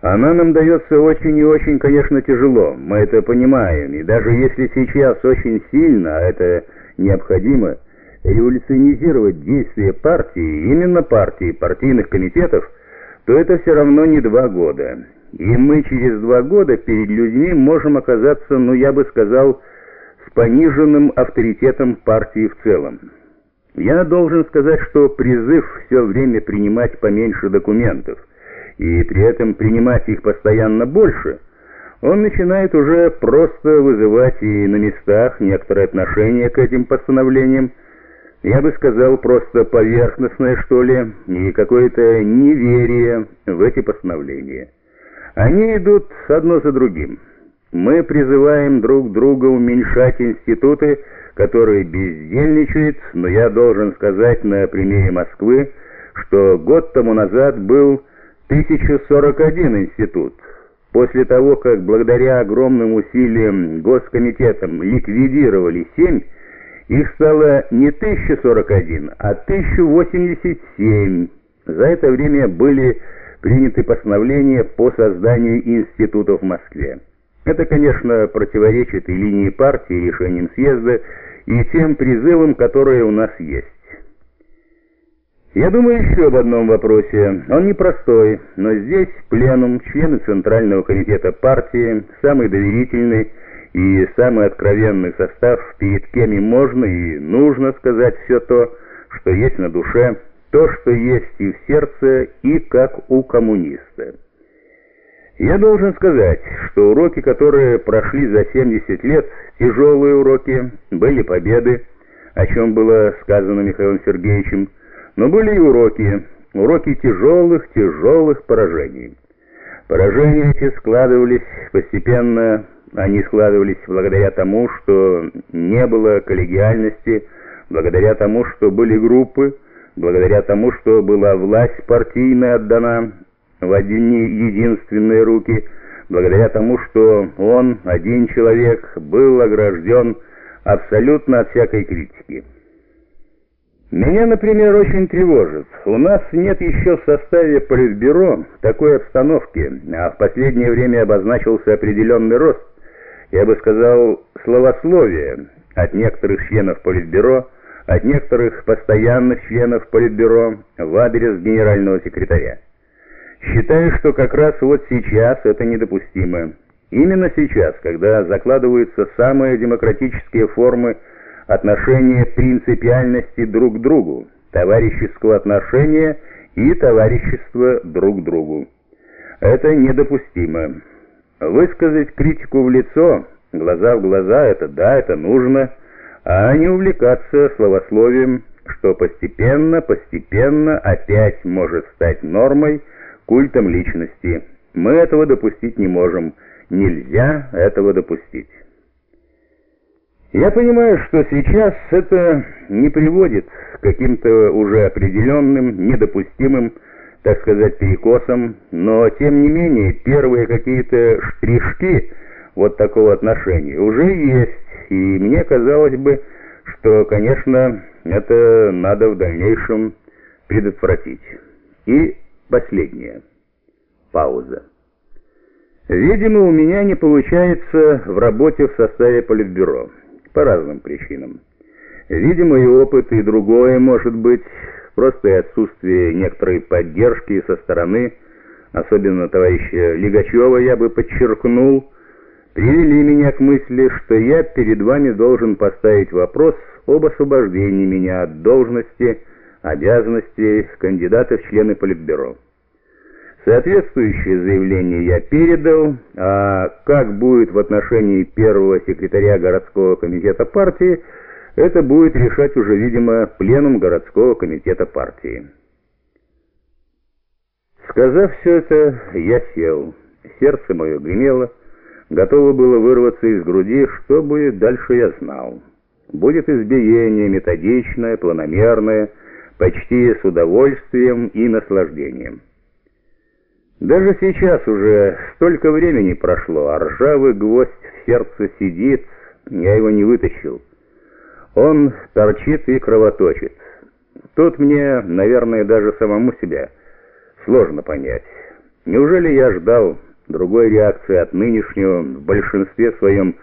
Она нам дается очень и очень, конечно, тяжело, мы это понимаем, и даже если сейчас очень сильно, а это необходимо, революционизировать действия партии, именно партии, партийных комитетов, то это все равно не два года. И мы через два года перед людьми можем оказаться, ну я бы сказал, с пониженным авторитетом партии в целом. Я должен сказать, что призыв все время принимать поменьше документов, и при этом принимать их постоянно больше, он начинает уже просто вызывать и на местах некоторое отношение к этим постановлениям, я бы сказал, просто поверхностное, что ли, и какое-то неверие в эти постановления. Они идут одно за другим. Мы призываем друг друга уменьшать институты, которые бездельничают, но я должен сказать на примере Москвы, что год тому назад был 1041 институт. После того, как благодаря огромным усилиям госкомитетам ликвидировали 7, их стало не 1041, а 1087. За это время были приняты постановления по созданию институтов в Москве. Это, конечно, противоречит и линии партии, и решениям съезда, и тем призывам, которые у нас есть. Я думаю еще об одном вопросе. Он непростой, но здесь пленум, члены Центрального комитета партии, самый доверительный и самый откровенный состав, перед кем и можно и нужно сказать все то, что есть на душе, то, что есть и в сердце, и как у коммуниста. Я должен сказать, что уроки, которые прошли за 70 лет, тяжелые уроки, были победы, о чем было сказано Михаилом Сергеевичем, но были и уроки, уроки тяжелых, тяжелых поражений. Поражения эти складывались постепенно, они складывались благодаря тому, что не было коллегиальности, благодаря тому, что были группы, благодаря тому, что была власть партийная отдана, в одни единственные руки, благодаря тому, что он, один человек, был огражден абсолютно от всякой критики. Меня, например, очень тревожит. У нас нет еще в составе Политбюро такой обстановки, а в последнее время обозначился определенный рост, я бы сказал, словословие от некоторых членов Политбюро, от некоторых постоянных членов Политбюро в адрес генерального секретаря. Считаю, что как раз вот сейчас это недопустимо. Именно сейчас, когда закладываются самые демократические формы отношения принципиальности друг к другу, товарищеского отношения и товарищества друг к другу. Это недопустимо. Высказать критику в лицо, глаза в глаза, это да, это нужно, а не увлекаться словословием, что постепенно, постепенно опять может стать нормой, культом личности. Мы этого допустить не можем. Нельзя этого допустить. Я понимаю, что сейчас это не приводит к каким-то уже определенным, недопустимым, так сказать, перекосам, но тем не менее первые какие-то штришки вот такого отношения уже есть, и мне казалось бы, что, конечно, это надо в дальнейшем предотвратить. И Последнее. Пауза. Видимо, у меня не получается в работе в составе Политбюро. По разным причинам. Видимо, и опыт, и другое, может быть, просто отсутствие некоторой поддержки со стороны, особенно товарища Лигачева, я бы подчеркнул, привели меня к мысли, что я перед вами должен поставить вопрос об освобождении меня от должности обязанностей кандидата в члены Политбюро. Соответствующее заявление я передал, а как будет в отношении первого секретаря городского комитета партии, это будет решать уже, видимо, пленум городского комитета партии. Сказав все это, я сел. Сердце мое гремело, готово было вырваться из груди, что будет дальше я знал. Будет избиение методичное, планомерное, почти с удовольствием и наслаждением. Даже сейчас уже столько времени прошло, а ржавый гвоздь в сердце сидит, я его не вытащил. Он торчит и кровоточит. Тут мне, наверное, даже самому себя сложно понять. Неужели я ждал другой реакции от нынешнего, в большинстве своем,